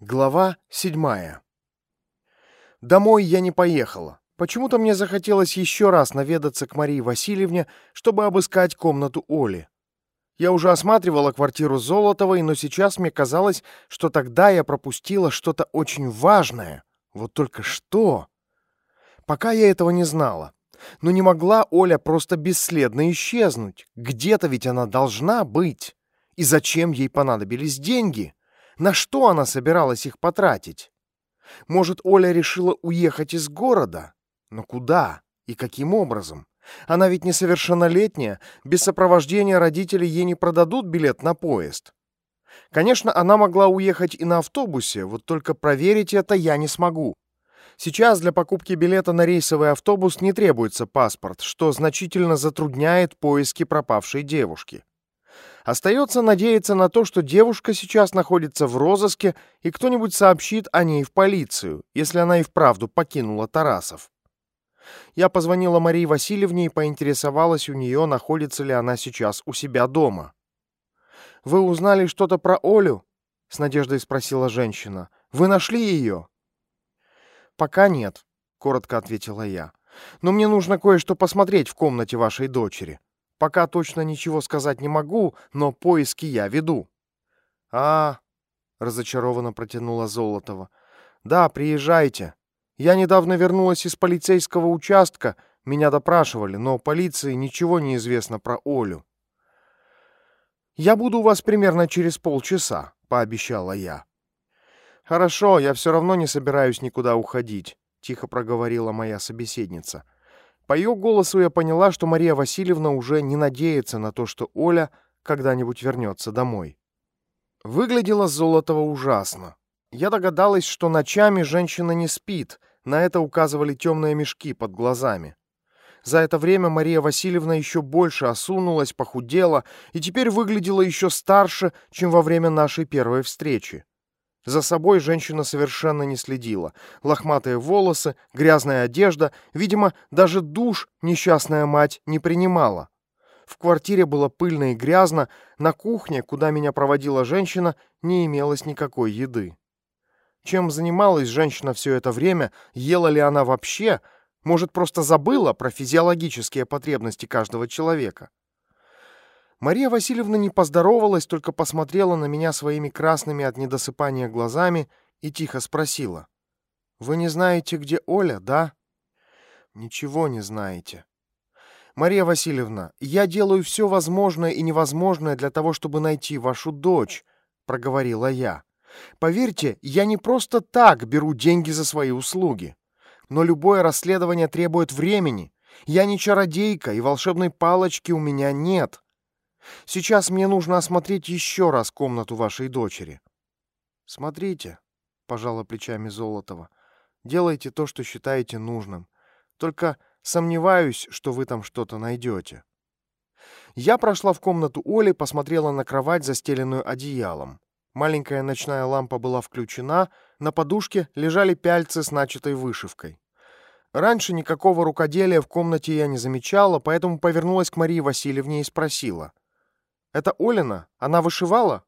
Глава седьмая. Домой я не поехала. Почему-то мне захотелось еще раз наведаться к Марии Васильевне, чтобы обыскать комнату Оли. Я уже осматривала квартиру Золотовой, но сейчас мне казалось, что тогда я пропустила что-то очень важное. Вот только что? Пока я этого не знала. Но не могла Оля просто бесследно исчезнуть. Где-то ведь она должна быть. И зачем ей понадобились деньги? На что она собиралась их потратить? Может, Оля решила уехать из города? Но куда и каким образом? Она ведь несовершеннолетняя, без сопровождения родителей ей не продадут билет на поезд. Конечно, она могла уехать и на автобусе, вот только проверить это я не смогу. Сейчас для покупки билета на рейсовый автобус не требуется паспорт, что значительно затрудняет поиски пропавшей девушки. Остается надеяться на то, что девушка сейчас находится в розыске, и кто-нибудь сообщит о ней в полицию, если она и вправду покинула Тарасов. Я позвонила Марии Васильевне и поинтересовалась у нее, находится ли она сейчас у себя дома. «Вы узнали что-то про Олю?» — с надеждой спросила женщина. «Вы нашли ее?» «Пока нет», — коротко ответила я. «Но мне нужно кое-что посмотреть в комнате вашей дочери. Пока точно ничего сказать не могу, но поиски я веду. А, разочарованно протянула Золотова. Да, приезжайте. Я недавно вернулась из полицейского участка, меня допрашивали, но полиции ничего не известно про Олю. Я буду у вас примерно через полчаса, пообещала я. Хорошо, я все равно не собираюсь никуда уходить, тихо проговорила моя собеседница. По ее голосу я поняла, что Мария Васильевна уже не надеется на то, что Оля когда-нибудь вернется домой. Выглядела Золотова ужасно. Я догадалась, что ночами женщина не спит, на это указывали темные мешки под глазами. За это время Мария Васильевна еще больше осунулась, похудела и теперь выглядела еще старше, чем во время нашей первой встречи. За собой женщина совершенно не следила. Лохматые волосы, грязная одежда, видимо, даже душ несчастная мать не принимала. В квартире было пыльно и грязно, на кухне, куда меня проводила женщина, не имелось никакой еды. Чем занималась женщина все это время, ела ли она вообще, может, просто забыла про физиологические потребности каждого человека? Мария Васильевна не поздоровалась, только посмотрела на меня своими красными от недосыпания глазами и тихо спросила. «Вы не знаете, где Оля, да?» «Ничего не знаете». «Мария Васильевна, я делаю все возможное и невозможное для того, чтобы найти вашу дочь», — проговорила я. «Поверьте, я не просто так беру деньги за свои услуги. Но любое расследование требует времени. Я не чародейка, и волшебной палочки у меня нет. Сейчас мне нужно осмотреть еще раз комнату вашей дочери. Смотрите, пожала плечами Золотова. Делайте то, что считаете нужным. Только сомневаюсь, что вы там что-то найдете. Я прошла в комнату Оли, посмотрела на кровать, застеленную одеялом. Маленькая ночная лампа была включена, на подушке лежали пяльцы с начатой вышивкой. Раньше никакого рукоделия в комнате я не замечала, поэтому повернулась к Марии Васильевне и спросила. Это Олина? Она вышивала?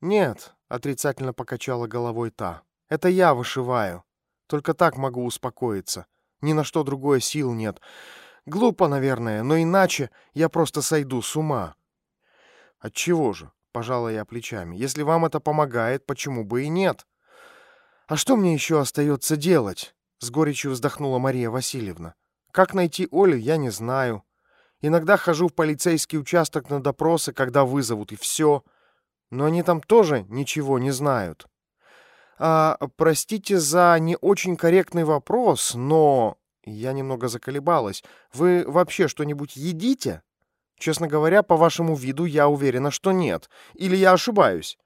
Нет, отрицательно покачала головой та. Это я вышиваю. Только так могу успокоиться. Ни на что другое сил нет. Глупо, наверное, но иначе я просто сойду с ума. Отчего же? Пожала я плечами. Если вам это помогает, почему бы и нет? А что мне еще остается делать? С горечью вздохнула Мария Васильевна. Как найти Олю, я не знаю. Иногда хожу в полицейский участок на допросы, когда вызовут, и все. Но они там тоже ничего не знают. А, простите за не очень корректный вопрос, но... Я немного заколебалась. Вы вообще что-нибудь едите? Честно говоря, по вашему виду я уверена, что нет. Или я ошибаюсь?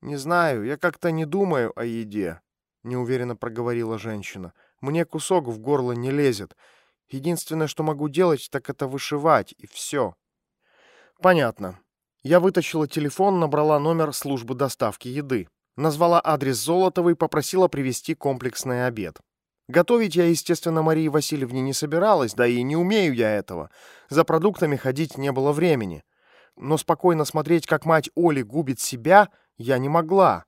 Не знаю, я как-то не думаю о еде, неуверенно проговорила женщина. Мне кусок в горло не лезет. Единственное, что могу делать, так это вышивать, и все. Понятно. Я вытащила телефон, набрала номер службы доставки еды. Назвала адрес Золотовой и попросила привезти комплексный обед. Готовить я, естественно, Марии Васильевне не собиралась, да и не умею я этого. За продуктами ходить не было времени. Но спокойно смотреть, как мать Оли губит себя, я не могла.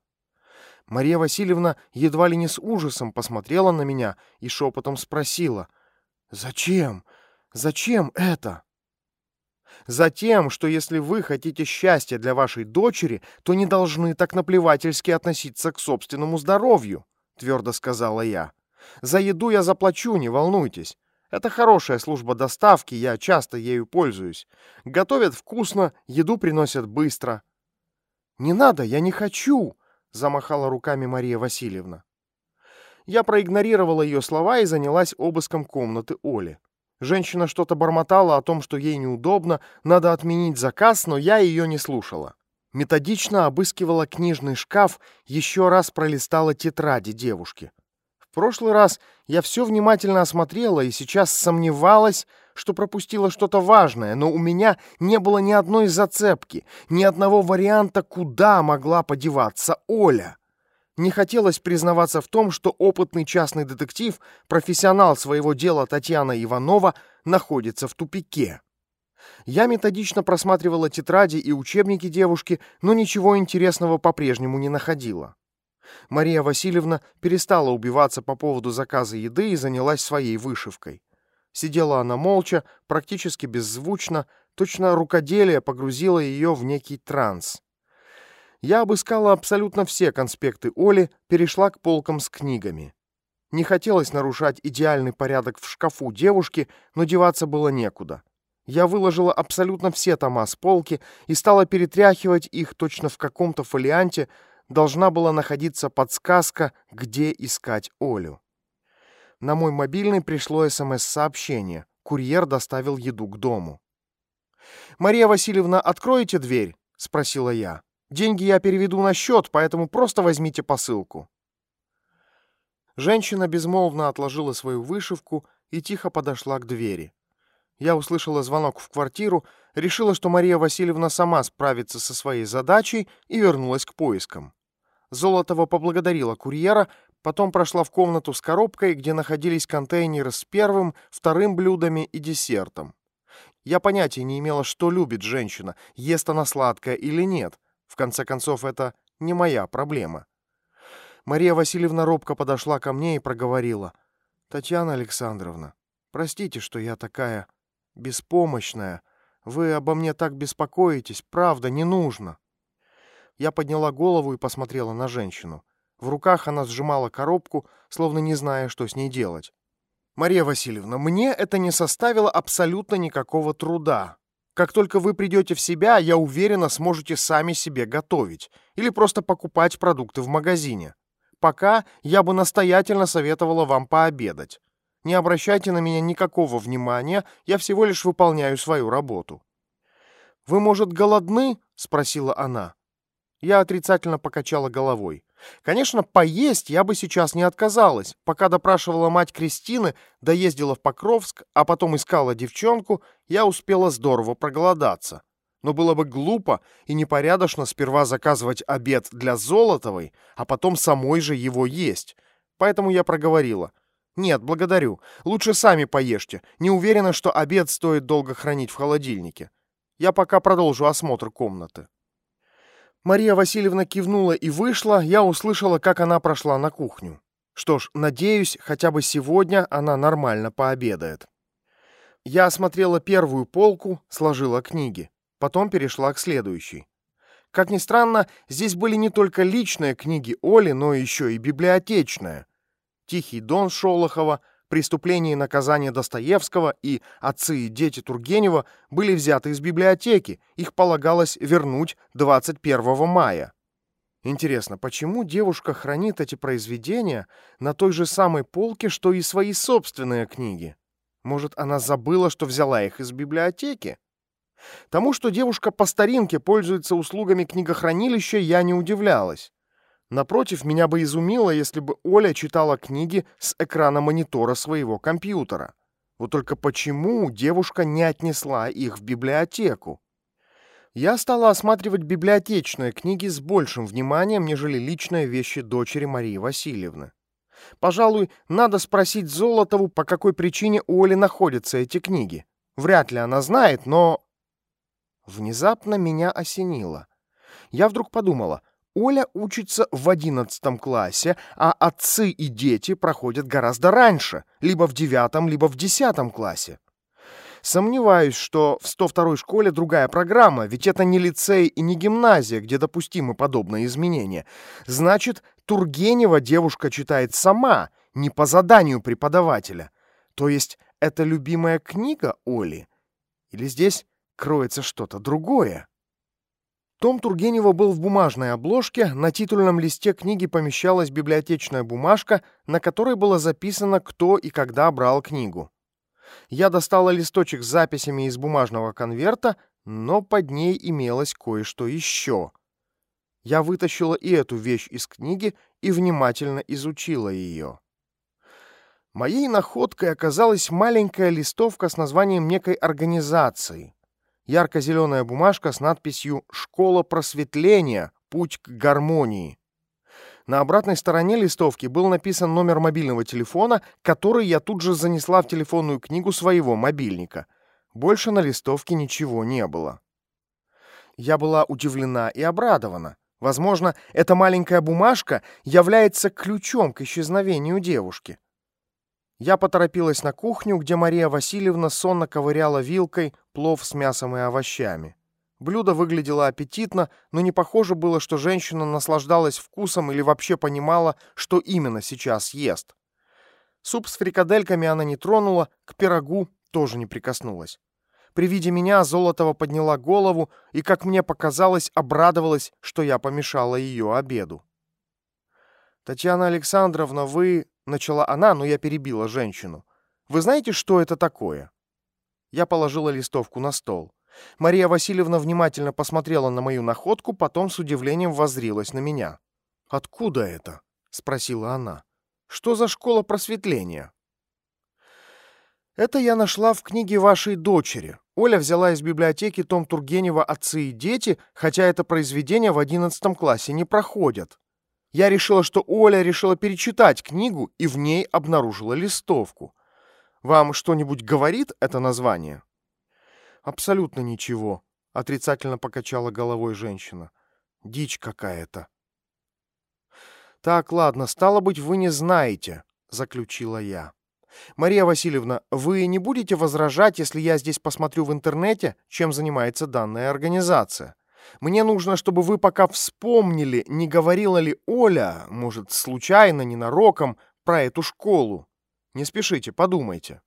Мария Васильевна едва ли не с ужасом посмотрела на меня и шепотом спросила, «Зачем? Зачем это?» Затем, что если вы хотите счастья для вашей дочери, то не должны так наплевательски относиться к собственному здоровью, твердо сказала я. За еду я заплачу, не волнуйтесь. Это хорошая служба доставки, я часто ею пользуюсь. Готовят вкусно, еду приносят быстро. Не надо, я не хочу, замахала руками Мария Васильевна. Я проигнорировала ее слова и занялась обыском комнаты Оли. Женщина что-то бормотала о том, что ей неудобно, надо отменить заказ, но я ее не слушала. Методично обыскивала книжный шкаф, еще раз пролистала тетради девушки. В прошлый раз я все внимательно осмотрела и сейчас сомневалась, что пропустила что-то важное, но у меня не было ни одной зацепки, ни одного варианта, куда могла подеваться Оля. Не хотелось признаваться в том, что опытный частный детектив, профессионал своего дела Татьяна Иванова, находится в тупике. Я методично просматривала тетради и учебники девушки, но ничего интересного по-прежнему не находила. Мария Васильевна перестала убиваться по поводу заказа еды и занялась своей вышивкой. Сидела она молча, практически беззвучно, точно рукоделие погрузило ее в некий транс. Я обыскала абсолютно все конспекты Оли, перешла к полкам с книгами. Не хотелось нарушать идеальный порядок в шкафу девушки, но деваться было некуда. Я выложила абсолютно все тома с полки и стала перетряхивать их точно в каком-то фолианте, должна была находиться подсказка, где искать Олю. На мой мобильный пришло СМС-сообщение. Курьер доставил еду к дому. «Мария Васильевна, откроете дверь?» — спросила я. Деньги я переведу на счет, поэтому просто возьмите посылку». Женщина безмолвно отложила свою вышивку и тихо подошла к двери. Я услышала звонок в квартиру, решила, что Мария Васильевна сама справится со своей задачей и вернулась к поискам. Золотова поблагодарила курьера, потом прошла в комнату с коробкой, где находились контейнеры с первым, вторым блюдами и десертом. Я понятия не имела, что любит женщина, ест она сладкое или нет, в конце концов, это не моя проблема. Мария Васильевна робко подошла ко мне и проговорила. «Татьяна Александровна, простите, что я такая беспомощная. Вы обо мне так беспокоитесь, правда, не нужно». Я подняла голову и посмотрела на женщину. В руках она сжимала коробку, словно не зная, что с ней делать. «Мария Васильевна, мне это не составило абсолютно никакого труда. Как только вы придете в себя, я уверена, сможете сами себе готовить или просто покупать продукты в магазине. Пока я бы настоятельно советовала вам пообедать. Не обращайте на меня никакого внимания, я всего лишь выполняю свою работу. «Вы, может, голодны?» — спросила она. Я отрицательно покачала головой. Конечно, поесть я бы сейчас не отказалась. Пока допрашивала мать Кристины, доездила в Покровск, а потом искала девчонку, я успела здорово проголодаться. Но было бы глупо и непорядочно сперва заказывать обед для Золотовой, а потом самой же его есть. Поэтому я проговорила. «Нет, благодарю. Лучше сами поешьте. Не уверена, что обед стоит долго хранить в холодильнике. Я пока продолжу осмотр комнаты». Мария Васильевна кивнула и вышла, я услышала, как она прошла на кухню. Что ж, надеюсь, хотя бы сегодня она нормально пообедает. Я осмотрела первую полку, сложила книги. Потом перешла к следующей. Как ни странно, здесь были не только личные книги Оли, но еще и библиотечная. «Тихий дон» Шолохова, «Преступление и наказание Достоевского» и «Отцы и дети Тургенева» были взяты из библиотеки, их полагалось вернуть 21 мая. Интересно, почему девушка хранит эти произведения на той же самой полке, что и свои собственные книги? Может, она забыла, что взяла их из библиотеки? Тому, что девушка по старинке пользуется услугами книгохранилища, я не удивлялась. Напротив, меня бы изумило, если бы Оля читала книги с экрана монитора своего компьютера. Вот только почему девушка не отнесла их в библиотеку? Я стала осматривать библиотечные книги с большим вниманием, нежели личные вещи дочери Марии Васильевны. Пожалуй, надо спросить Золотову, по какой причине у Оли находятся эти книги. Вряд ли она знает, но... Внезапно меня осенило. Я вдруг подумала, Оля учится в одиннадцатом классе, а отцы и дети проходят гораздо раньше, либо в девятом, либо в десятом классе. Сомневаюсь, что в 102-й школе другая программа, ведь это не лицей и не гимназия, где допустимы подобные изменения. Значит, Тургенева девушка читает сама, не по заданию преподавателя. То есть это любимая книга Оли? Или здесь кроется что-то другое? Том Тургенева был в бумажной обложке, на титульном листе книги помещалась библиотечная бумажка, на которой было записано, кто и когда брал книгу. Я достала листочек с записями из бумажного конверта, но под ней имелось кое-что еще. Я вытащила и эту вещь из книги и внимательно изучила ее. Моей находкой оказалась маленькая листовка с названием некой организации — ярко-зеленая бумажка с надписью «Школа просветления. Путь к гармонии». На обратной стороне листовки был написан номер мобильного телефона, который я тут же занесла в телефонную книгу своего мобильника. Больше на листовке ничего не было. Я была удивлена и обрадована. Возможно, эта маленькая бумажка является ключом к исчезновению девушки. Я поторопилась на кухню, где Мария Васильевна сонно ковыряла вилкой плов с мясом и овощами. Блюдо выглядело аппетитно, но не похоже было, что женщина наслаждалась вкусом или вообще понимала, что именно сейчас ест. Суп с фрикадельками она не тронула, к пирогу тоже не прикоснулась. При виде меня Золотова подняла голову и, как мне показалось, обрадовалась, что я помешала ее обеду. «Татьяна Александровна, вы...» — начала она, но я перебила женщину. «Вы знаете, что это такое?» Я положила листовку на стол. Мария Васильевна внимательно посмотрела на мою находку, потом с удивлением воззрилась на меня. «Откуда это?» — спросила она. «Что за школа просветления?» «Это я нашла в книге вашей дочери. Оля взяла из библиотеки том Тургенева «Отцы и дети», хотя это произведение в одиннадцатом классе не проходят. Я решила, что Оля решила перечитать книгу и в ней обнаружила листовку. Вам что-нибудь говорит это название? Абсолютно ничего, отрицательно покачала головой женщина. Дичь какая-то. Так, ладно, стало быть, вы не знаете, заключила я. Мария Васильевна, вы не будете возражать, если я здесь посмотрю в интернете, чем занимается данная организация? Мне нужно, чтобы вы пока вспомнили, не говорила ли Оля, может, случайно, ненароком, про эту школу. Не спешите, подумайте.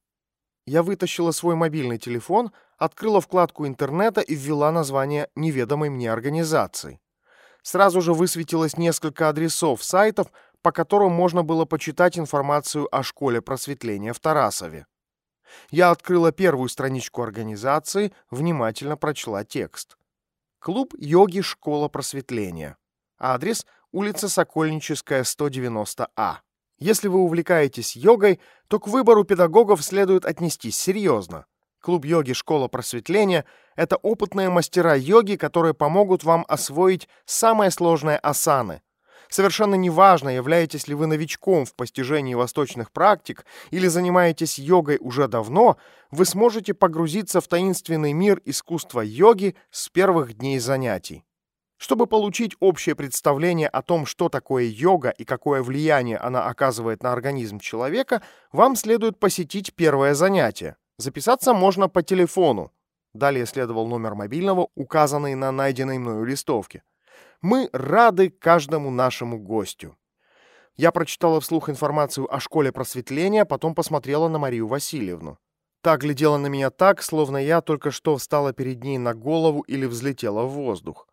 Я вытащила свой мобильный телефон, открыла вкладку интернета и ввела название неведомой мне организации. Сразу же высветилось несколько адресов сайтов, по которым можно было почитать информацию о школе просветления в Тарасове. Я открыла первую страничку организации, внимательно прочла текст. Клуб йоги «Школа просветления». Адрес – улица Сокольническая, 190А. Если вы увлекаетесь йогой, то к выбору педагогов следует отнестись серьезно. Клуб йоги «Школа просветления» — это опытные мастера йоги, которые помогут вам освоить самые сложные асаны, Совершенно неважно, являетесь ли вы новичком в постижении восточных практик или занимаетесь йогой уже давно, вы сможете погрузиться в таинственный мир искусства йоги с первых дней занятий. Чтобы получить общее представление о том, что такое йога и какое влияние она оказывает на организм человека, вам следует посетить первое занятие. Записаться можно по телефону. Далее следовал номер мобильного, указанный на найденной мною листовке. Мы рады каждому нашему гостю. Я прочитала вслух информацию о школе просветления, потом посмотрела на Марию Васильевну. Та глядела на меня так, словно я только что встала перед ней на голову или взлетела в воздух.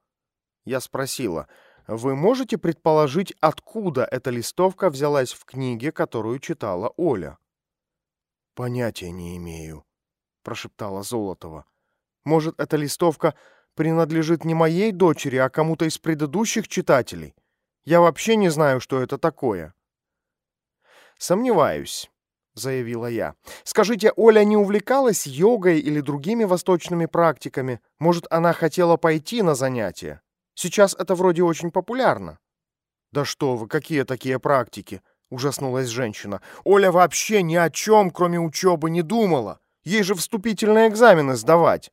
Я спросила, «Вы можете предположить, откуда эта листовка взялась в книге, которую читала Оля?» «Понятия не имею», — прошептала Золотова. «Может, эта листовка принадлежит не моей дочери, а кому-то из предыдущих читателей. Я вообще не знаю, что это такое. Сомневаюсь, заявила я. Скажите, Оля не увлекалась йогой или другими восточными практиками? Может, она хотела пойти на занятия? Сейчас это вроде очень популярно. Да что вы, какие такие практики? Ужаснулась женщина. Оля вообще ни о чем, кроме учебы, не думала. Ей же вступительные экзамены сдавать.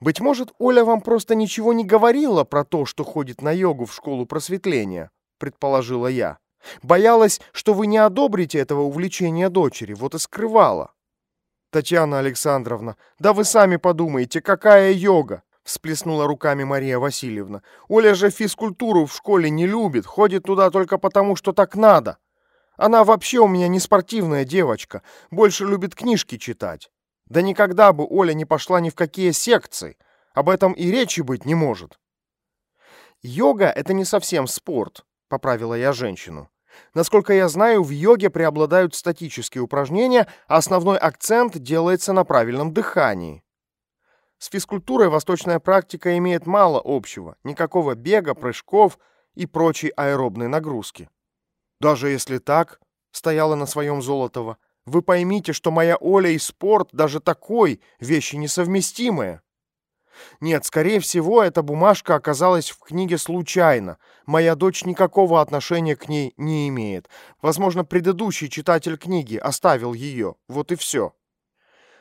Быть может, Оля вам просто ничего не говорила про то, что ходит на йогу в школу просветления, предположила я. Боялась, что вы не одобрите этого увлечения дочери, вот и скрывала. Татьяна Александровна, да вы сами подумайте, какая йога? всплеснула руками Мария Васильевна. Оля же физкультуру в школе не любит, ходит туда только потому, что так надо. Она вообще у меня не спортивная девочка, больше любит книжки читать. Да никогда бы Оля не пошла ни в какие секции. Об этом и речи быть не может. Йога — это не совсем спорт, поправила я женщину. Насколько я знаю, в йоге преобладают статические упражнения, а основной акцент делается на правильном дыхании. С физкультурой восточная практика имеет мало общего, никакого бега, прыжков и прочей аэробной нагрузки. Даже если так, стояла на своем Золотова, вы поймите, что моя Оля и спорт даже такой вещи несовместимые. Нет, скорее всего, эта бумажка оказалась в книге случайно. Моя дочь никакого отношения к ней не имеет. Возможно, предыдущий читатель книги оставил ее. Вот и все.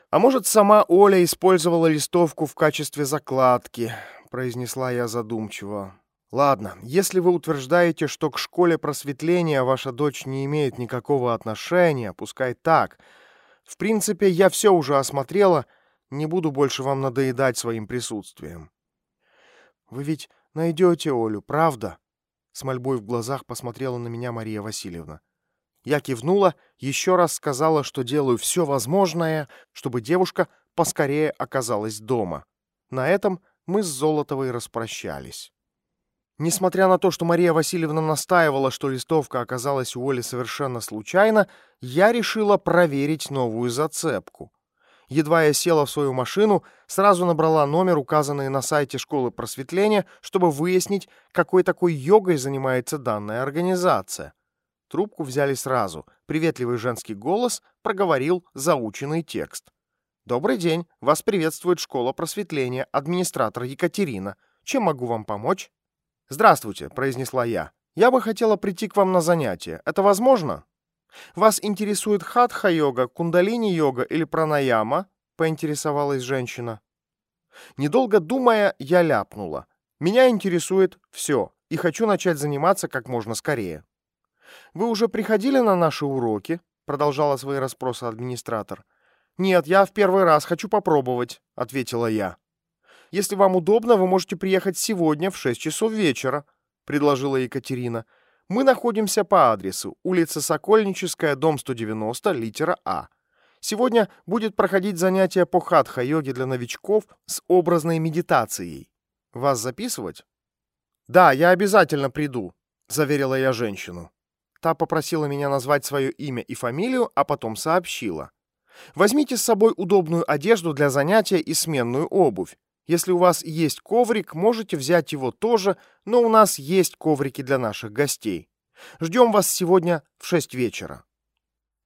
А может, сама Оля использовала листовку в качестве закладки, произнесла я задумчиво. Ладно, если вы утверждаете, что к школе просветления ваша дочь не имеет никакого отношения, пускай так. В принципе, я все уже осмотрела, не буду больше вам надоедать своим присутствием. Вы ведь найдете Олю, правда? С мольбой в глазах посмотрела на меня Мария Васильевна. Я кивнула, еще раз сказала, что делаю все возможное, чтобы девушка поскорее оказалась дома. На этом мы с Золотовой распрощались. Несмотря на то, что Мария Васильевна настаивала, что листовка оказалась у Оли совершенно случайно, я решила проверить новую зацепку. Едва я села в свою машину, сразу набрала номер, указанный на сайте школы просветления, чтобы выяснить, какой такой йогой занимается данная организация. Трубку взяли сразу. Приветливый женский голос проговорил заученный текст. «Добрый день. Вас приветствует школа просветления, администратор Екатерина. Чем могу вам помочь?» «Здравствуйте», — произнесла я. «Я бы хотела прийти к вам на занятие. Это возможно?» «Вас интересует хатха-йога, кундалини-йога или пранаяма?» — поинтересовалась женщина. Недолго думая, я ляпнула. «Меня интересует все, и хочу начать заниматься как можно скорее». «Вы уже приходили на наши уроки?» — продолжала свои расспросы администратор. «Нет, я в первый раз хочу попробовать», — ответила я. Если вам удобно, вы можете приехать сегодня в 6 часов вечера», — предложила Екатерина. «Мы находимся по адресу улица Сокольническая, дом 190, литера А. Сегодня будет проходить занятие по хатха-йоге для новичков с образной медитацией. Вас записывать?» «Да, я обязательно приду», — заверила я женщину. Та попросила меня назвать свое имя и фамилию, а потом сообщила. «Возьмите с собой удобную одежду для занятия и сменную обувь. Если у вас есть коврик, можете взять его тоже, но у нас есть коврики для наших гостей. Ждем вас сегодня в шесть вечера».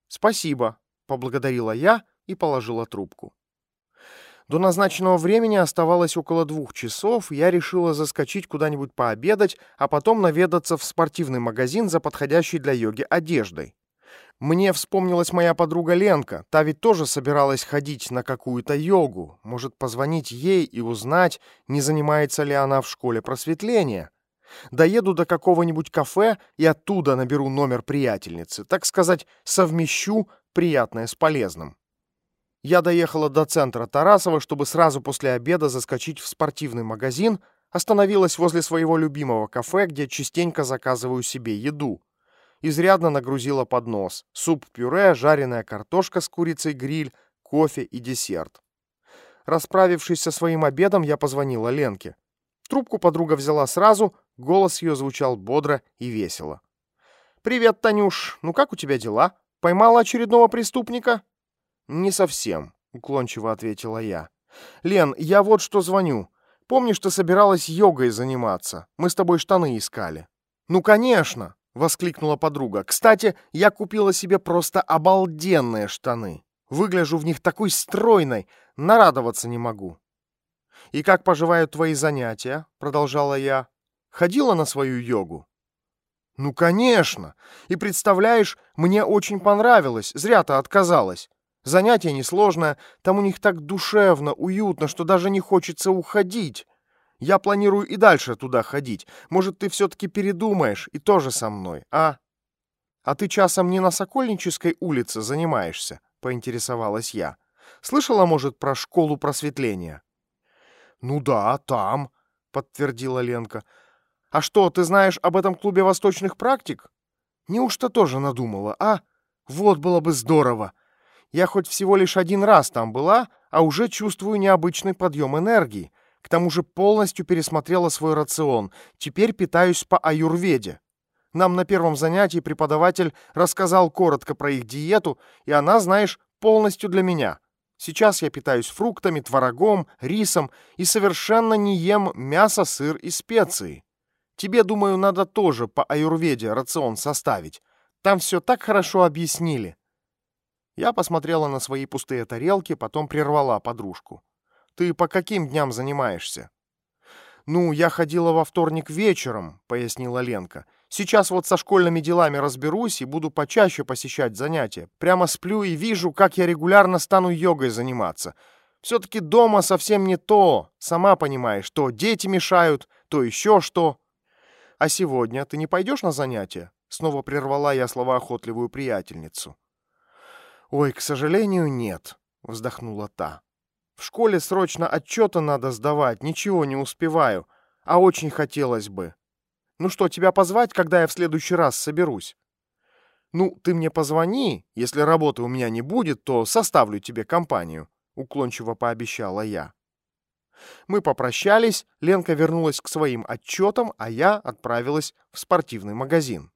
«Спасибо», — поблагодарила я и положила трубку. До назначенного времени оставалось около двух часов, я решила заскочить куда-нибудь пообедать, а потом наведаться в спортивный магазин за подходящей для йоги одеждой. Мне вспомнилась моя подруга Ленка. Та ведь тоже собиралась ходить на какую-то йогу. Может, позвонить ей и узнать, не занимается ли она в школе просветления. Доеду до какого-нибудь кафе и оттуда наберу номер приятельницы. Так сказать, совмещу приятное с полезным. Я доехала до центра Тарасова, чтобы сразу после обеда заскочить в спортивный магазин, остановилась возле своего любимого кафе, где частенько заказываю себе еду изрядно нагрузила поднос. Суп-пюре, жареная картошка с курицей гриль, кофе и десерт. Расправившись со своим обедом, я позвонила Ленке. Трубку подруга взяла сразу, голос ее звучал бодро и весело. «Привет, Танюш. Ну как у тебя дела? Поймала очередного преступника?» «Не совсем», — уклончиво ответила я. «Лен, я вот что звоню. Помнишь, ты собиралась йогой заниматься? Мы с тобой штаны искали». «Ну, конечно!» — воскликнула подруга. «Кстати, я купила себе просто обалденные штаны. Выгляжу в них такой стройной, нарадоваться не могу». «И как поживают твои занятия?» — продолжала я. «Ходила на свою йогу?» «Ну, конечно! И представляешь, мне очень понравилось, зря ты отказалась. Занятие несложное, там у них так душевно, уютно, что даже не хочется уходить. Я планирую и дальше туда ходить. Может, ты все-таки передумаешь и тоже со мной, а? А ты часом не на Сокольнической улице занимаешься?» — поинтересовалась я. «Слышала, может, про школу просветления?» «Ну да, там», — подтвердила Ленка. «А что, ты знаешь об этом клубе восточных практик?» «Неужто тоже надумала, а? Вот было бы здорово!» Я хоть всего лишь один раз там была, а уже чувствую необычный подъем энергии. К тому же полностью пересмотрела свой рацион. Теперь питаюсь по аюрведе. Нам на первом занятии преподаватель рассказал коротко про их диету, и она, знаешь, полностью для меня. Сейчас я питаюсь фруктами, творогом, рисом и совершенно не ем мясо, сыр и специи. Тебе, думаю, надо тоже по аюрведе рацион составить. Там все так хорошо объяснили. Я посмотрела на свои пустые тарелки, потом прервала подружку. «Ты по каким дням занимаешься?» «Ну, я ходила во вторник вечером», — пояснила Ленка. «Сейчас вот со школьными делами разберусь и буду почаще посещать занятия. Прямо сплю и вижу, как я регулярно стану йогой заниматься. Все-таки дома совсем не то. Сама понимаешь, то дети мешают, то еще что». «А сегодня ты не пойдешь на занятия?» Снова прервала я слова охотливую приятельницу. «Ой, к сожалению, нет», — вздохнула та. «В школе срочно отчеты надо сдавать, ничего не успеваю, а очень хотелось бы. Ну что, тебя позвать, когда я в следующий раз соберусь?» «Ну, ты мне позвони, если работы у меня не будет, то составлю тебе компанию», — уклончиво пообещала я. Мы попрощались, Ленка вернулась к своим отчетам, а я отправилась в спортивный магазин.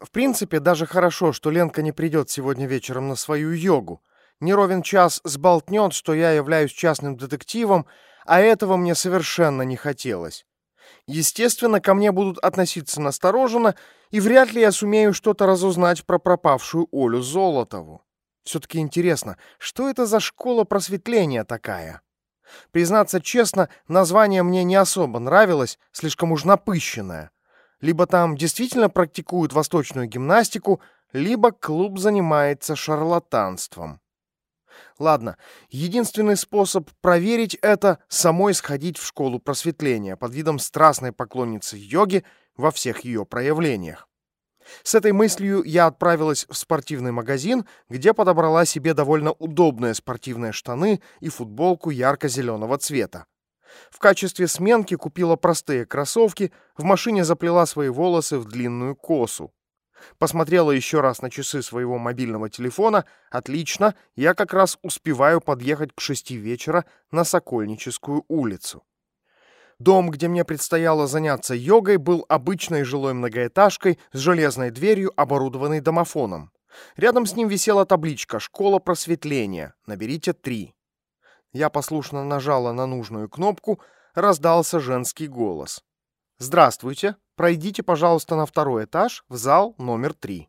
В принципе, даже хорошо, что Ленка не придет сегодня вечером на свою йогу. Не ровен час сболтнет, что я являюсь частным детективом, а этого мне совершенно не хотелось. Естественно, ко мне будут относиться настороженно, и вряд ли я сумею что-то разузнать про пропавшую Олю Золотову. Все-таки интересно, что это за школа просветления такая? Признаться честно, название мне не особо нравилось, слишком уж напыщенное. Либо там действительно практикуют восточную гимнастику, либо клуб занимается шарлатанством. Ладно, единственный способ проверить это — самой сходить в школу просветления под видом страстной поклонницы йоги во всех ее проявлениях. С этой мыслью я отправилась в спортивный магазин, где подобрала себе довольно удобные спортивные штаны и футболку ярко-зеленого цвета. В качестве сменки купила простые кроссовки, в машине заплела свои волосы в длинную косу. Посмотрела еще раз на часы своего мобильного телефона. Отлично, я как раз успеваю подъехать к шести вечера на Сокольническую улицу. Дом, где мне предстояло заняться йогой, был обычной жилой многоэтажкой с железной дверью, оборудованной домофоном. Рядом с ним висела табличка «Школа просветления». Наберите три. Я послушно нажала на нужную кнопку, раздался женский голос. «Здравствуйте, пройдите, пожалуйста, на второй этаж, в зал номер три».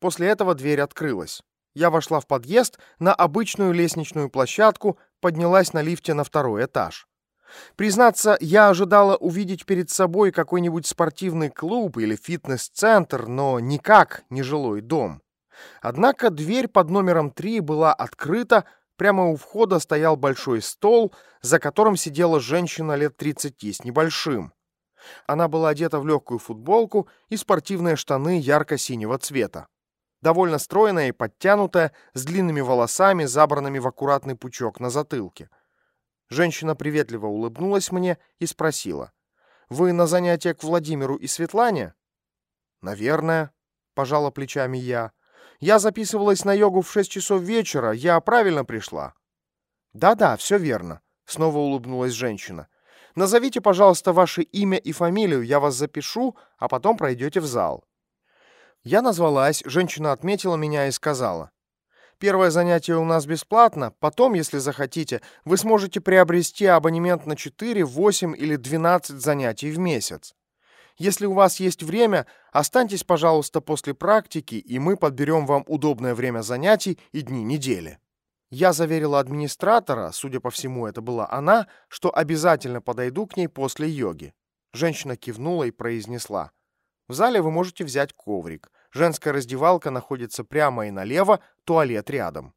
После этого дверь открылась. Я вошла в подъезд на обычную лестничную площадку, поднялась на лифте на второй этаж. Признаться, я ожидала увидеть перед собой какой-нибудь спортивный клуб или фитнес-центр, но никак не жилой дом. Однако дверь под номером 3 была открыта, Прямо у входа стоял большой стол, за которым сидела женщина лет 30 с небольшим. Она была одета в легкую футболку и спортивные штаны ярко-синего цвета. Довольно стройная и подтянутая, с длинными волосами, забранными в аккуратный пучок на затылке. Женщина приветливо улыбнулась мне и спросила. «Вы на занятия к Владимиру и Светлане?» «Наверное», — пожала плечами я. Я записывалась на йогу в 6 часов вечера. Я правильно пришла?» «Да-да, все верно», — снова улыбнулась женщина. «Назовите, пожалуйста, ваше имя и фамилию, я вас запишу, а потом пройдете в зал». Я назвалась, женщина отметила меня и сказала. «Первое занятие у нас бесплатно, потом, если захотите, вы сможете приобрести абонемент на 4, 8 или 12 занятий в месяц. Если у вас есть время, останьтесь, пожалуйста, после практики, и мы подберем вам удобное время занятий и дни недели». Я заверила администратора, судя по всему, это была она, что обязательно подойду к ней после йоги. Женщина кивнула и произнесла. «В зале вы можете взять коврик. Женская раздевалка находится прямо и налево, туалет рядом.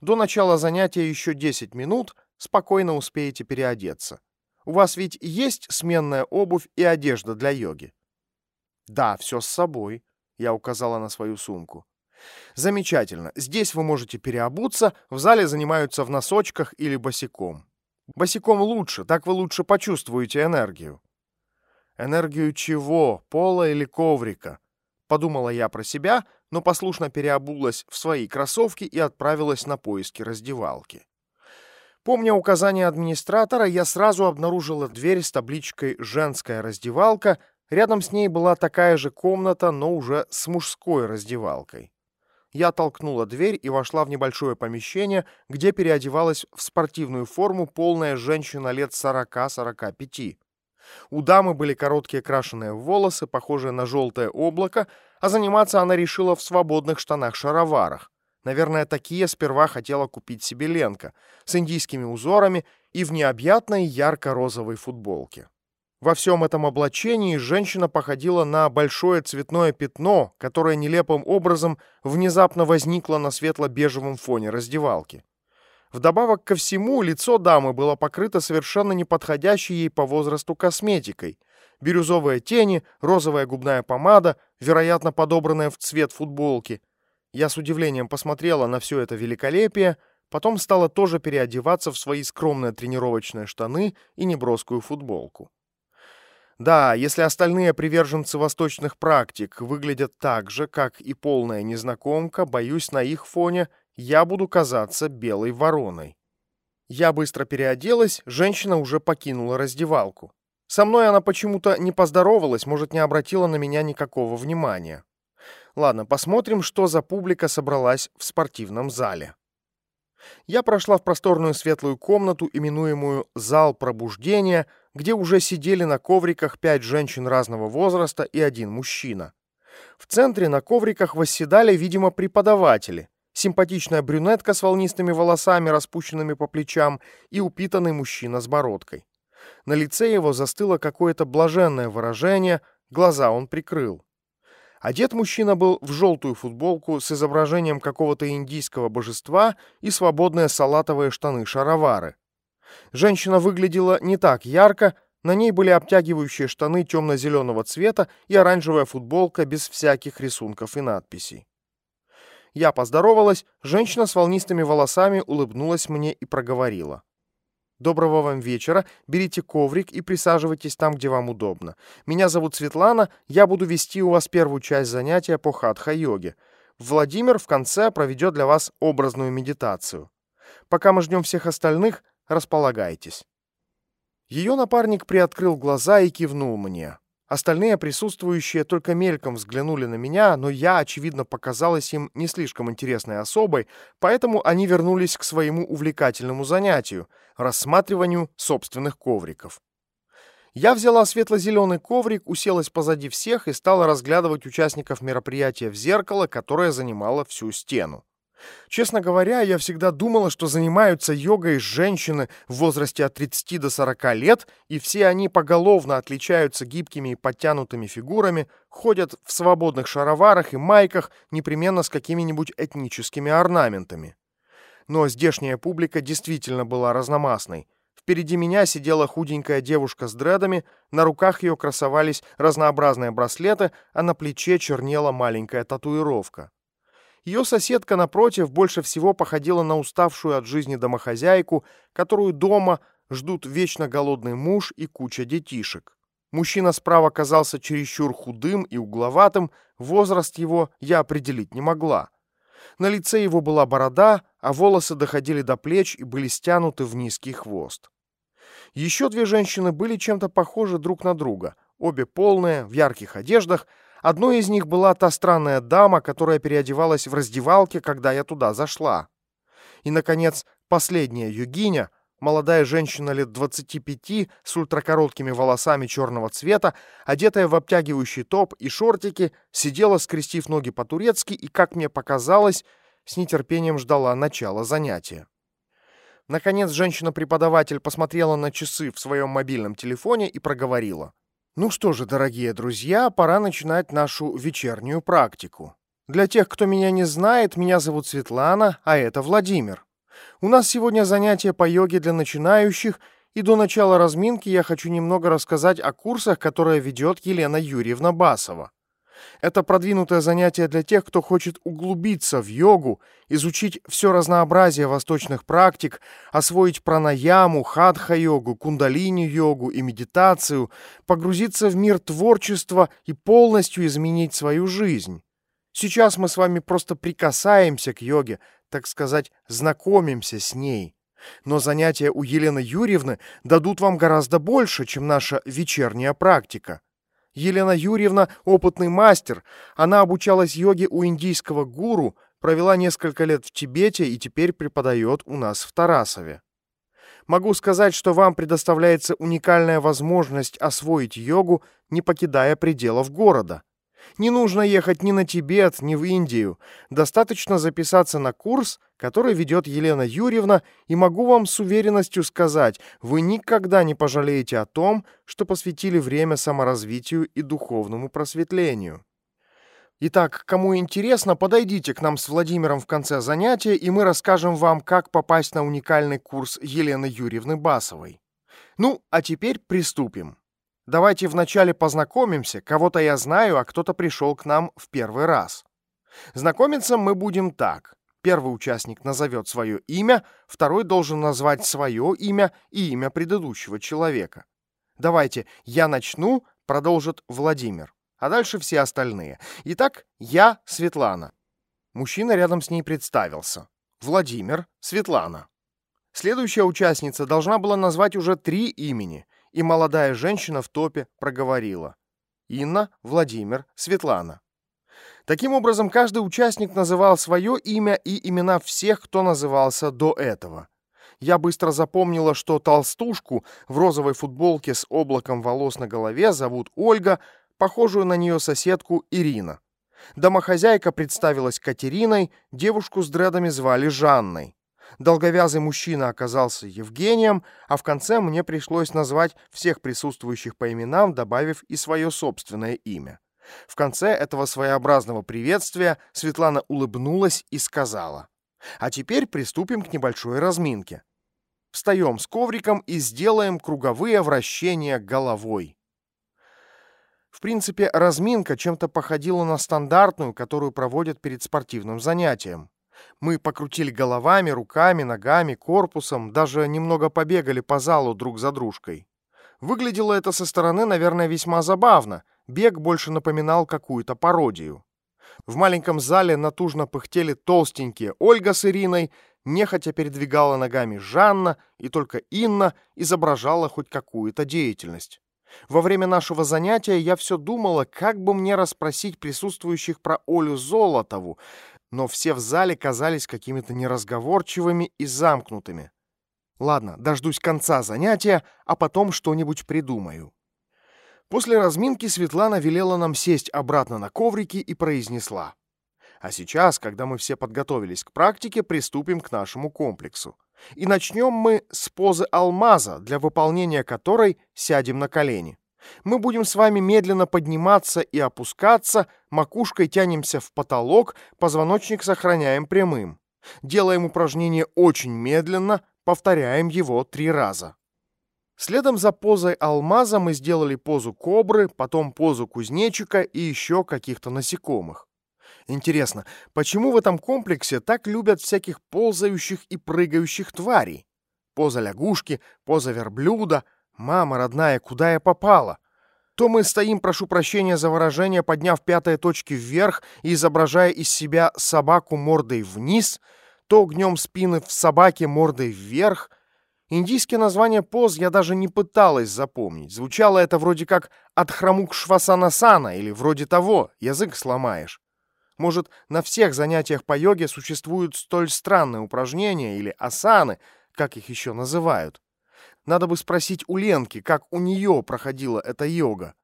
До начала занятия еще 10 минут, спокойно успеете переодеться. У вас ведь есть сменная обувь и одежда для йоги? Да, все с собой, я указала на свою сумку. Замечательно. Здесь вы можете переобуться, в зале занимаются в носочках или босиком. Босиком лучше, так вы лучше почувствуете энергию. Энергию чего? Пола или коврика? Подумала я про себя, но послушно переобулась в свои кроссовки и отправилась на поиски раздевалки. Помня указания администратора, я сразу обнаружила дверь с табличкой «Женская раздевалка». Рядом с ней была такая же комната, но уже с мужской раздевалкой. Я толкнула дверь и вошла в небольшое помещение, где переодевалась в спортивную форму полная женщина лет 40-45. У дамы были короткие крашеные волосы, похожие на желтое облако, а заниматься она решила в свободных штанах-шароварах. Наверное, такие сперва хотела купить себе Ленка, с индийскими узорами и в необъятной ярко-розовой футболке. Во всем этом облачении женщина походила на большое цветное пятно, которое нелепым образом внезапно возникло на светло-бежевом фоне раздевалки. Вдобавок ко всему, лицо дамы было покрыто совершенно неподходящей ей по возрасту косметикой. Бирюзовые тени, розовая губная помада, вероятно, подобранная в цвет футболки — я с удивлением посмотрела на все это великолепие, потом стала тоже переодеваться в свои скромные тренировочные штаны и неброскую футболку. Да, если остальные приверженцы восточных практик выглядят так же, как и полная незнакомка, боюсь, на их фоне я буду казаться белой вороной. Я быстро переоделась, женщина уже покинула раздевалку. Со мной она почему-то не поздоровалась, может, не обратила на меня никакого внимания. Ладно, посмотрим, что за публика собралась в спортивном зале. Я прошла в просторную светлую комнату, именуемую «Зал пробуждения», где уже сидели на ковриках пять женщин разного возраста и один мужчина. В центре на ковриках восседали, видимо, преподаватели. Симпатичная брюнетка с волнистыми волосами, распущенными по плечам, и упитанный мужчина с бородкой. На лице его застыло какое-то блаженное выражение, глаза он прикрыл. Одет мужчина был в желтую футболку с изображением какого-то индийского божества и свободные салатовые штаны-шаровары. Женщина выглядела не так ярко, на ней были обтягивающие штаны темно-зеленого цвета и оранжевая футболка без всяких рисунков и надписей. Я поздоровалась, женщина с волнистыми волосами улыбнулась мне и проговорила. Доброго вам вечера. Берите коврик и присаживайтесь там, где вам удобно. Меня зовут Светлана, я буду вести у вас первую часть занятия по хатха-йоге. Владимир в конце проведет для вас образную медитацию. Пока мы ждем всех остальных, располагайтесь. Ее напарник приоткрыл глаза и кивнул мне. Остальные присутствующие только мельком взглянули на меня, но я, очевидно, показалась им не слишком интересной особой, поэтому они вернулись к своему увлекательному занятию — рассматриванию собственных ковриков. Я взяла светло-зеленый коврик, уселась позади всех и стала разглядывать участников мероприятия в зеркало, которое занимало всю стену. Честно говоря, я всегда думала, что занимаются йогой женщины в возрасте от 30 до 40 лет, и все они поголовно отличаются гибкими и подтянутыми фигурами, ходят в свободных шароварах и майках, непременно с какими-нибудь этническими орнаментами. Но здешняя публика действительно была разномастной. Впереди меня сидела худенькая девушка с дредами, на руках ее красовались разнообразные браслеты, а на плече чернела маленькая татуировка. Ее соседка, напротив, больше всего походила на уставшую от жизни домохозяйку, которую дома ждут вечно голодный муж и куча детишек. Мужчина справа казался чересчур худым и угловатым, возраст его я определить не могла. На лице его была борода, а волосы доходили до плеч и были стянуты в низкий хвост. Еще две женщины были чем-то похожи друг на друга, обе полные, в ярких одеждах, Одной из них была та странная дама, которая переодевалась в раздевалке, когда я туда зашла. И, наконец, последняя югиня, молодая женщина лет 25 с ультракороткими волосами черного цвета, одетая в обтягивающий топ и шортики, сидела, скрестив ноги по-турецки и, как мне показалось, с нетерпением ждала начала занятия. Наконец, женщина-преподаватель посмотрела на часы в своем мобильном телефоне и проговорила. Ну что же, дорогие друзья, пора начинать нашу вечернюю практику. Для тех, кто меня не знает, меня зовут Светлана, а это Владимир. У нас сегодня занятие по йоге для начинающих, и до начала разминки я хочу немного рассказать о курсах, которые ведет Елена Юрьевна Басова. Это продвинутое занятие для тех, кто хочет углубиться в йогу, изучить все разнообразие восточных практик, освоить пранаяму, хатха-йогу, кундалини-йогу и медитацию, погрузиться в мир творчества и полностью изменить свою жизнь. Сейчас мы с вами просто прикасаемся к йоге, так сказать, знакомимся с ней. Но занятия у Елены Юрьевны дадут вам гораздо больше, чем наша вечерняя практика. Елена Юрьевна – опытный мастер. Она обучалась йоге у индийского гуру, провела несколько лет в Тибете и теперь преподает у нас в Тарасове. Могу сказать, что вам предоставляется уникальная возможность освоить йогу, не покидая пределов города. Не нужно ехать ни на Тибет, ни в Индию. Достаточно записаться на курс, который ведет Елена Юрьевна, и могу вам с уверенностью сказать, вы никогда не пожалеете о том, что посвятили время саморазвитию и духовному просветлению. Итак, кому интересно, подойдите к нам с Владимиром в конце занятия, и мы расскажем вам, как попасть на уникальный курс Елены Юрьевны Басовой. Ну, а теперь приступим. Давайте вначале познакомимся, кого-то я знаю, а кто-то пришел к нам в первый раз. Знакомиться мы будем так. Первый участник назовет свое имя, второй должен назвать свое имя и имя предыдущего человека. Давайте, я начну, продолжит Владимир, а дальше все остальные. Итак, я Светлана. Мужчина рядом с ней представился. Владимир, Светлана. Следующая участница должна была назвать уже три имени, и молодая женщина в топе проговорила. Инна, Владимир, Светлана. Таким образом, каждый участник называл свое имя и имена всех, кто назывался до этого. Я быстро запомнила, что толстушку в розовой футболке с облаком волос на голове зовут Ольга, похожую на нее соседку Ирина. Домохозяйка представилась Катериной, девушку с дредами звали Жанной. Долговязый мужчина оказался Евгением, а в конце мне пришлось назвать всех присутствующих по именам, добавив и свое собственное имя. В конце этого своеобразного приветствия Светлана улыбнулась и сказала, «А теперь приступим к небольшой разминке. Встаем с ковриком и сделаем круговые вращения головой». В принципе, разминка чем-то походила на стандартную, которую проводят перед спортивным занятием. Мы покрутили головами, руками, ногами, корпусом, даже немного побегали по залу друг за дружкой. Выглядело это со стороны, наверное, весьма забавно. Бег больше напоминал какую-то пародию. В маленьком зале натужно пыхтели толстенькие Ольга с Ириной, нехотя передвигала ногами Жанна, и только Инна изображала хоть какую-то деятельность. Во время нашего занятия я все думала, как бы мне расспросить присутствующих про Олю Золотову, но все в зале казались какими-то неразговорчивыми и замкнутыми. Ладно, дождусь конца занятия, а потом что-нибудь придумаю. После разминки Светлана велела нам сесть обратно на коврики и произнесла. А сейчас, когда мы все подготовились к практике, приступим к нашему комплексу. И начнем мы с позы алмаза, для выполнения которой сядем на колени. Мы будем с вами медленно подниматься и опускаться, макушкой тянемся в потолок, позвоночник сохраняем прямым. Делаем упражнение очень медленно, повторяем его три раза. Следом за позой алмаза мы сделали позу кобры, потом позу кузнечика и еще каких-то насекомых. Интересно, почему в этом комплексе так любят всяких ползающих и прыгающих тварей? Поза лягушки, поза верблюда, Мама родная, куда я попала? То мы стоим, прошу прощения за выражение, подняв пятые точки вверх и изображая из себя собаку мордой вниз, то гнем спины в собаке мордой вверх. Индийские названия поз я даже не пыталась запомнить. Звучало это вроде как «Адхрамук Швасанасана» или вроде того, язык сломаешь. Может, на всех занятиях по йоге существуют столь странные упражнения или асаны, как их еще называют. Надо бы спросить у Ленки, как у нее проходила эта йога.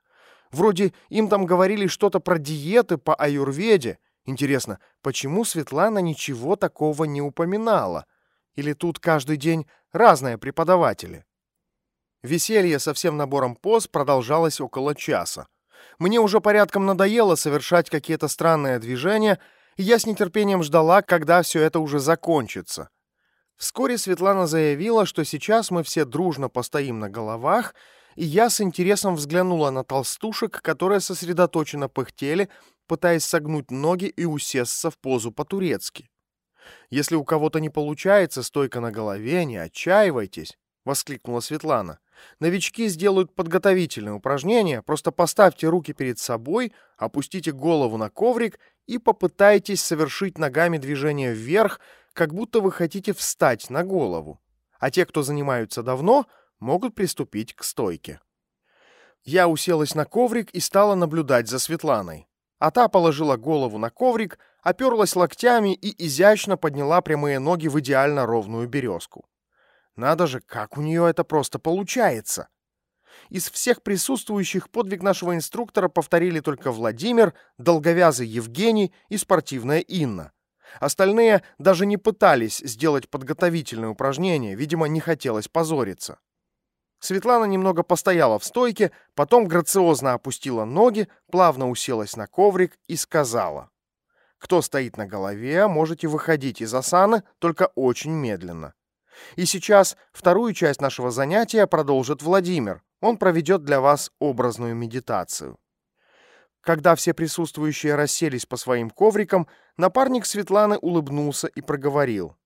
Вроде им там говорили что-то про диеты по аюрведе. Интересно, почему Светлана ничего такого не упоминала? Или тут каждый день разные преподаватели? Веселье со всем набором поз продолжалось около часа. Мне уже порядком надоело совершать какие-то странные движения, и я с нетерпением ждала, когда все это уже закончится. Вскоре Светлана заявила, что сейчас мы все дружно постоим на головах, и я с интересом взглянула на толстушек, которые сосредоточенно пыхтели, пытаясь согнуть ноги и усесться в позу по-турецки. «Если у кого-то не получается стойка на голове, не отчаивайтесь», — воскликнула Светлана. «Новички сделают подготовительное упражнение, просто поставьте руки перед собой, опустите голову на коврик и попытайтесь совершить ногами движение вверх, как будто вы хотите встать на голову. А те, кто занимаются давно, могут приступить к стойке. Я уселась на коврик и стала наблюдать за Светланой. А та положила голову на коврик, оперлась локтями и изящно подняла прямые ноги в идеально ровную березку. Надо же, как у нее это просто получается! Из всех присутствующих подвиг нашего инструктора повторили только Владимир, долговязый Евгений и спортивная Инна. Остальные даже не пытались сделать подготовительное упражнение, видимо, не хотелось позориться. Светлана немного постояла в стойке, потом грациозно опустила ноги, плавно уселась на коврик и сказала. «Кто стоит на голове, можете выходить из осаны, только очень медленно. И сейчас вторую часть нашего занятия продолжит Владимир. Он проведет для вас образную медитацию». Когда все присутствующие расселись по своим коврикам, напарник Светланы улыбнулся и проговорил.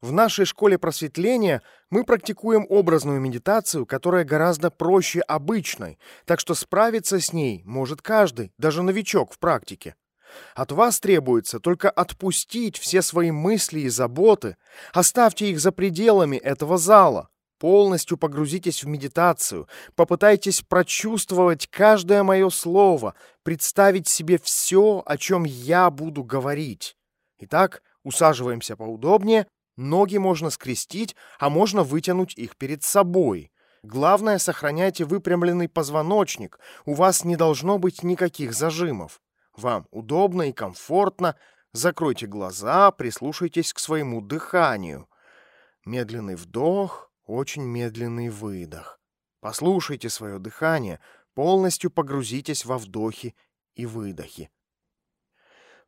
В нашей школе просветления мы практикуем образную медитацию, которая гораздо проще обычной, так что справиться с ней может каждый, даже новичок в практике. От вас требуется только отпустить все свои мысли и заботы, оставьте их за пределами этого зала, Полностью погрузитесь в медитацию, попытайтесь прочувствовать каждое мое слово, представить себе все, о чем я буду говорить. Итак, усаживаемся поудобнее, ноги можно скрестить, а можно вытянуть их перед собой. Главное, сохраняйте выпрямленный позвоночник, у вас не должно быть никаких зажимов. Вам удобно и комфортно, закройте глаза, прислушайтесь к своему дыханию. Медленный вдох, очень медленный выдох. Послушайте свое дыхание, полностью погрузитесь во вдохи и выдохи.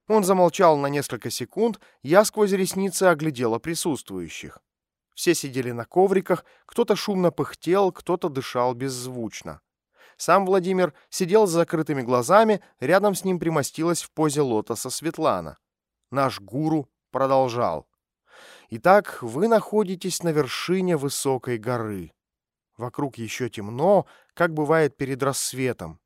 Он замолчал на несколько секунд, я сквозь ресницы оглядела присутствующих. Все сидели на ковриках, кто-то шумно пыхтел, кто-то дышал беззвучно. Сам Владимир сидел с закрытыми глазами, рядом с ним примостилась в позе лотоса Светлана. Наш гуру продолжал. Итак, вы находитесь на вершине высокой горы. Вокруг еще темно, как бывает перед рассветом.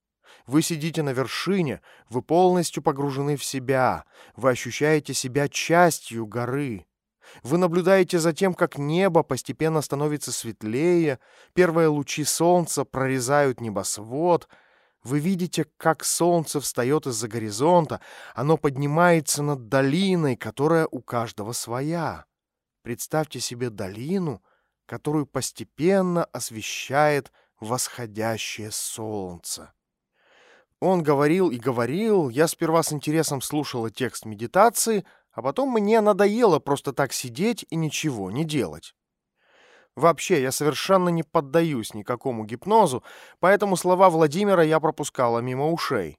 Вы сидите на вершине, вы полностью погружены в себя, вы ощущаете себя частью горы. Вы наблюдаете за тем, как небо постепенно становится светлее, первые лучи солнца прорезают небосвод. Вы видите, как солнце встает из-за горизонта, оно поднимается над долиной, которая у каждого своя. Представьте себе долину, которую постепенно освещает восходящее солнце. Он говорил и говорил, я сперва с интересом слушала текст медитации, а потом мне надоело просто так сидеть и ничего не делать. Вообще, я совершенно не поддаюсь никакому гипнозу, поэтому слова Владимира я пропускала мимо ушей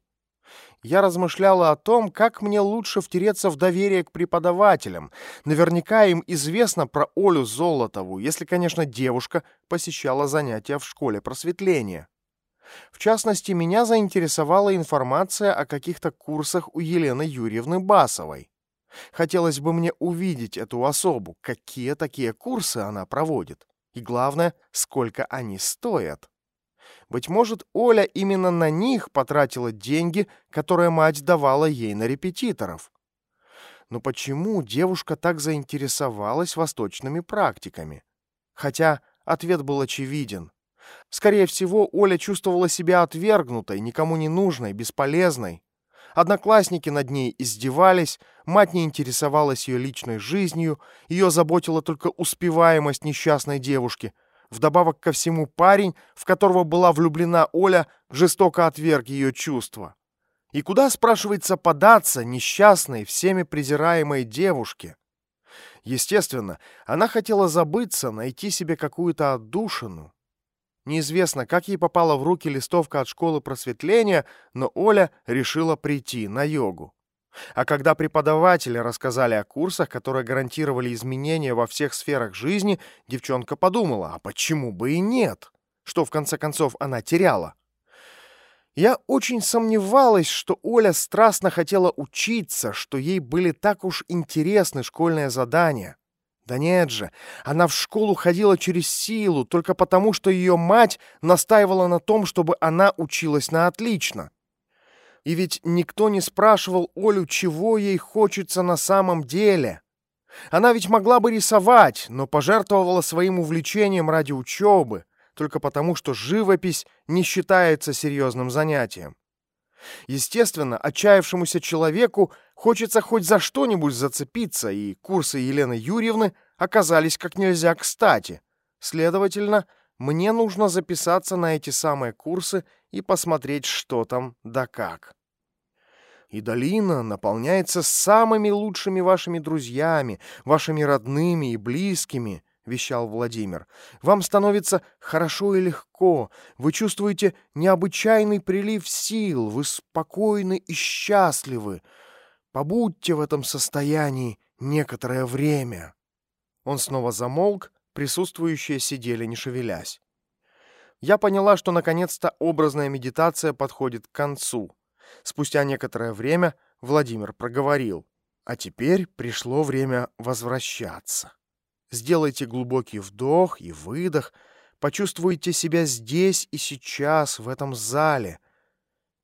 я размышляла о том, как мне лучше втереться в доверие к преподавателям. Наверняка им известно про Олю Золотову, если, конечно, девушка посещала занятия в школе просветления. В частности, меня заинтересовала информация о каких-то курсах у Елены Юрьевны Басовой. Хотелось бы мне увидеть эту особу, какие такие курсы она проводит. И главное, сколько они стоят. Быть может, Оля именно на них потратила деньги, которые мать давала ей на репетиторов. Но почему девушка так заинтересовалась восточными практиками? Хотя ответ был очевиден. Скорее всего, Оля чувствовала себя отвергнутой, никому не нужной, бесполезной. Одноклассники над ней издевались, мать не интересовалась ее личной жизнью, ее заботила только успеваемость несчастной девушки — Вдобавок ко всему парень, в которого была влюблена Оля, жестоко отверг ее чувства. И куда, спрашивается, податься несчастной, всеми презираемой девушке? Естественно, она хотела забыться, найти себе какую-то отдушину. Неизвестно, как ей попала в руки листовка от школы просветления, но Оля решила прийти на йогу. А когда преподаватели рассказали о курсах, которые гарантировали изменения во всех сферах жизни, девчонка подумала, а почему бы и нет? Что, в конце концов, она теряла? Я очень сомневалась, что Оля страстно хотела учиться, что ей были так уж интересны школьные задания. Да нет же, она в школу ходила через силу, только потому, что ее мать настаивала на том, чтобы она училась на отлично. И ведь никто не спрашивал Олю, чего ей хочется на самом деле. Она ведь могла бы рисовать, но пожертвовала своим увлечением ради учебы, только потому, что живопись не считается серьезным занятием. Естественно, отчаявшемуся человеку хочется хоть за что-нибудь зацепиться, и курсы Елены Юрьевны оказались как нельзя кстати. Следовательно, мне нужно записаться на эти самые курсы и посмотреть, что там да как. И долина наполняется самыми лучшими вашими друзьями, вашими родными и близкими, — вещал Владимир. «Вам становится хорошо и легко, вы чувствуете необычайный прилив сил, вы спокойны и счастливы. Побудьте в этом состоянии некоторое время». Он снова замолк, присутствующие сидели, не шевелясь. Я поняла, что наконец-то образная медитация подходит к концу. Спустя некоторое время Владимир проговорил. А теперь пришло время возвращаться. Сделайте глубокий вдох и выдох. Почувствуйте себя здесь и сейчас, в этом зале.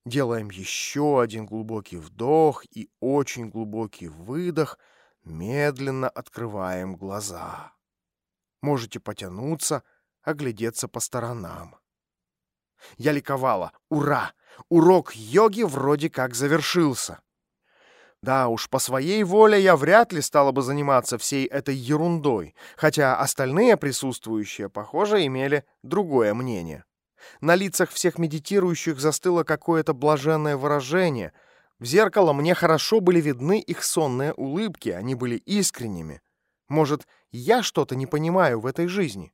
Делаем еще один глубокий вдох и очень глубокий выдох. Медленно открываем глаза. Можете потянуться, оглядеться по сторонам. Я ликовала. Ура! Урок йоги вроде как завершился. Да уж, по своей воле я вряд ли стала бы заниматься всей этой ерундой, хотя остальные присутствующие, похоже, имели другое мнение. На лицах всех медитирующих застыло какое-то блаженное выражение. В зеркало мне хорошо были видны их сонные улыбки, они были искренними. Может, я что-то не понимаю в этой жизни?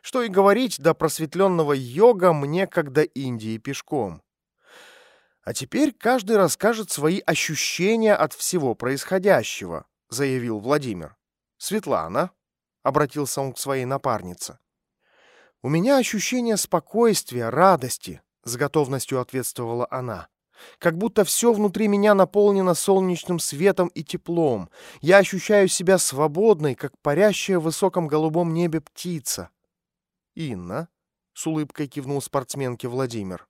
Что и говорить, до просветленного йога мне как до Индии пешком. А теперь каждый расскажет свои ощущения от всего происходящего, заявил Владимир. Светлана, обратился он к своей напарнице. У меня ощущение спокойствия, радости, с готовностью ответствовала она. Как будто все внутри меня наполнено солнечным светом и теплом. Я ощущаю себя свободной, как парящая в высоком голубом небе птица. Инна, с улыбкой кивнул спортсменке Владимир.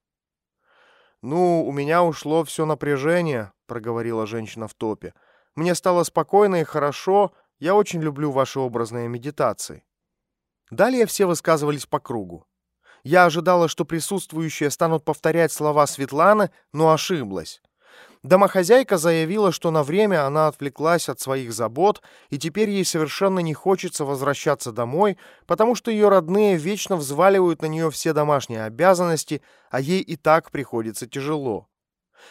«Ну, у меня ушло все напряжение», — проговорила женщина в топе. «Мне стало спокойно и хорошо. Я очень люблю ваши образные медитации». Далее все высказывались по кругу. Я ожидала, что присутствующие станут повторять слова Светланы, но ошиблась. Домохозяйка заявила, что на время она отвлеклась от своих забот, и теперь ей совершенно не хочется возвращаться домой, потому что ее родные вечно взваливают на нее все домашние обязанности, а ей и так приходится тяжело.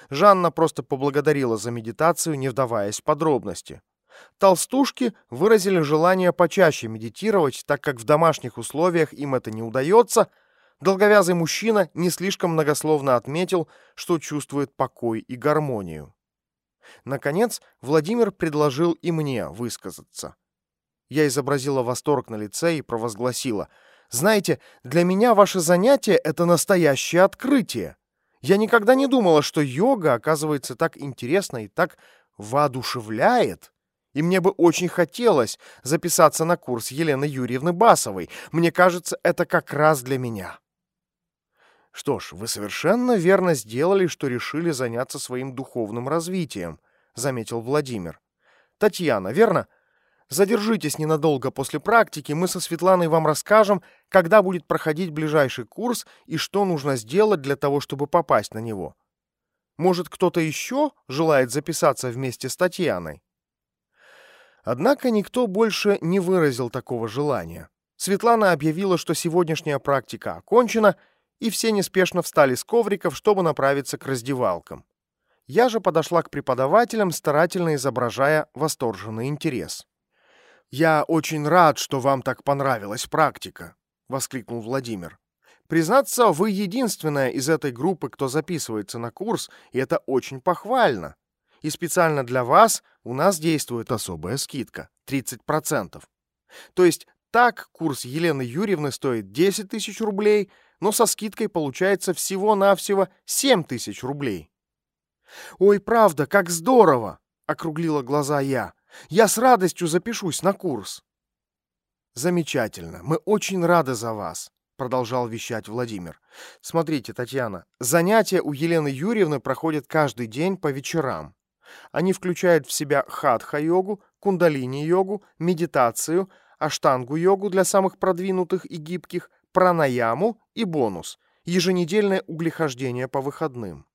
Жанна просто поблагодарила за медитацию, не вдаваясь в подробности. Толстушки выразили желание почаще медитировать, так как в домашних условиях им это не удается – Долговязый мужчина не слишком многословно отметил, что чувствует покой и гармонию. Наконец, Владимир предложил и мне высказаться. Я изобразила восторг на лице и провозгласила. «Знаете, для меня ваше занятие — это настоящее открытие. Я никогда не думала, что йога оказывается так интересно и так воодушевляет. И мне бы очень хотелось записаться на курс Елены Юрьевны Басовой. Мне кажется, это как раз для меня». Что ж, вы совершенно верно сделали, что решили заняться своим духовным развитием, заметил Владимир. Татьяна, верно? Задержитесь ненадолго после практики, мы со Светланой вам расскажем, когда будет проходить ближайший курс и что нужно сделать для того, чтобы попасть на него. Может, кто-то еще желает записаться вместе с Татьяной? Однако никто больше не выразил такого желания. Светлана объявила, что сегодняшняя практика окончена, и все неспешно встали с ковриков, чтобы направиться к раздевалкам. Я же подошла к преподавателям, старательно изображая восторженный интерес. «Я очень рад, что вам так понравилась практика», — воскликнул Владимир. «Признаться, вы единственная из этой группы, кто записывается на курс, и это очень похвально. И специально для вас у нас действует особая скидка – 30%. То есть так курс Елены Юрьевны стоит 10 тысяч рублей, но со скидкой получается всего-навсего 7 тысяч рублей. «Ой, правда, как здорово!» — округлила глаза я. «Я с радостью запишусь на курс». «Замечательно. Мы очень рады за вас», — продолжал вещать Владимир. «Смотрите, Татьяна, занятия у Елены Юрьевны проходят каждый день по вечерам. Они включают в себя хатха-йогу, кундалини-йогу, медитацию, аштангу-йогу для самых продвинутых и гибких, пранаяму и бонус – еженедельное углехождение по выходным.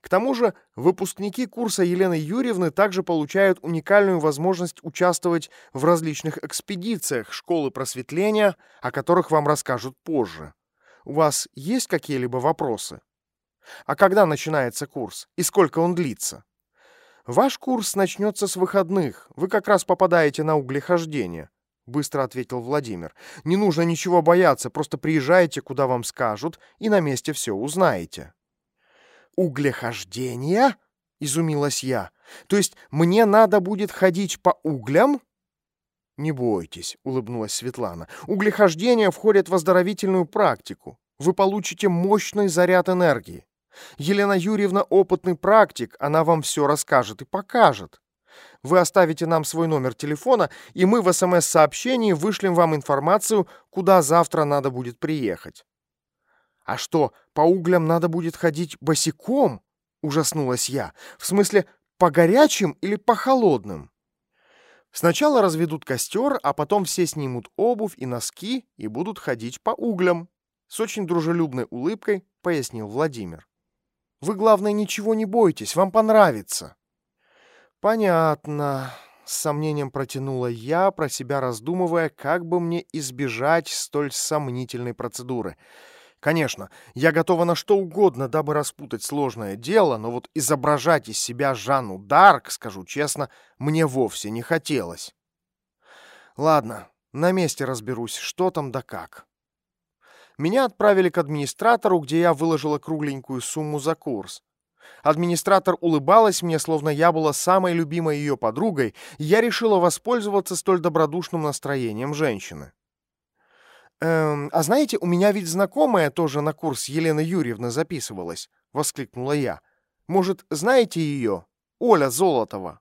К тому же выпускники курса Елены Юрьевны также получают уникальную возможность участвовать в различных экспедициях школы просветления, о которых вам расскажут позже. У вас есть какие-либо вопросы? А когда начинается курс и сколько он длится? Ваш курс начнется с выходных, вы как раз попадаете на углехождение. — быстро ответил Владимир. «Не нужно ничего бояться, просто приезжайте, куда вам скажут, и на месте все узнаете». «Углехождение?» — изумилась я. «То есть мне надо будет ходить по углям?» «Не бойтесь», — улыбнулась Светлана. «Углехождение входит в оздоровительную практику. Вы получите мощный заряд энергии. Елена Юрьевна опытный практик, она вам все расскажет и покажет. Вы оставите нам свой номер телефона, и мы в СМС-сообщении вышлем вам информацию, куда завтра надо будет приехать». «А что, по углям надо будет ходить босиком?» — ужаснулась я. «В смысле, по горячим или по холодным?» Сначала разведут костер, а потом все снимут обувь и носки и будут ходить по углям. С очень дружелюбной улыбкой пояснил Владимир. «Вы, главное, ничего не бойтесь, вам понравится». «Понятно», — с сомнением протянула я, про себя раздумывая, как бы мне избежать столь сомнительной процедуры. Конечно, я готова на что угодно, дабы распутать сложное дело, но вот изображать из себя Жанну Дарк, скажу честно, мне вовсе не хотелось. Ладно, на месте разберусь, что там да как. Меня отправили к администратору, где я выложила кругленькую сумму за курс. Администратор улыбалась мне, словно я была самой любимой ее подругой, и я решила воспользоваться столь добродушным настроением женщины. «Эм, а знаете, у меня ведь знакомая тоже на курс Елены Юрьевны записывалась», — воскликнула я. «Может, знаете ее? Оля Золотова?»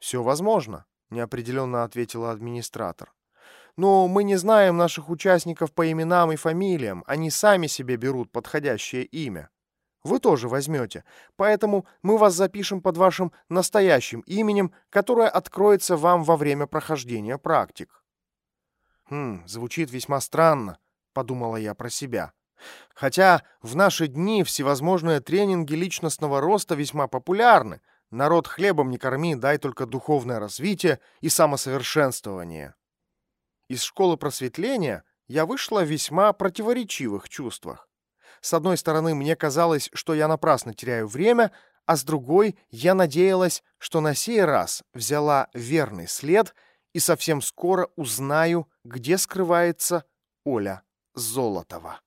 «Все возможно», — неопределенно ответила администратор. «Но мы не знаем наших участников по именам и фамилиям, они сами себе берут подходящее имя» вы тоже возьмете. Поэтому мы вас запишем под вашим настоящим именем, которое откроется вам во время прохождения практик». «Хм, звучит весьма странно», — подумала я про себя. Хотя в наши дни всевозможные тренинги личностного роста весьма популярны. Народ хлебом не корми, дай только духовное развитие и самосовершенствование. Из школы просветления я вышла в весьма противоречивых чувствах. С одной стороны, мне казалось, что я напрасно теряю время, а с другой, я надеялась, что на сей раз взяла верный след и совсем скоро узнаю, где скрывается Оля Золотова.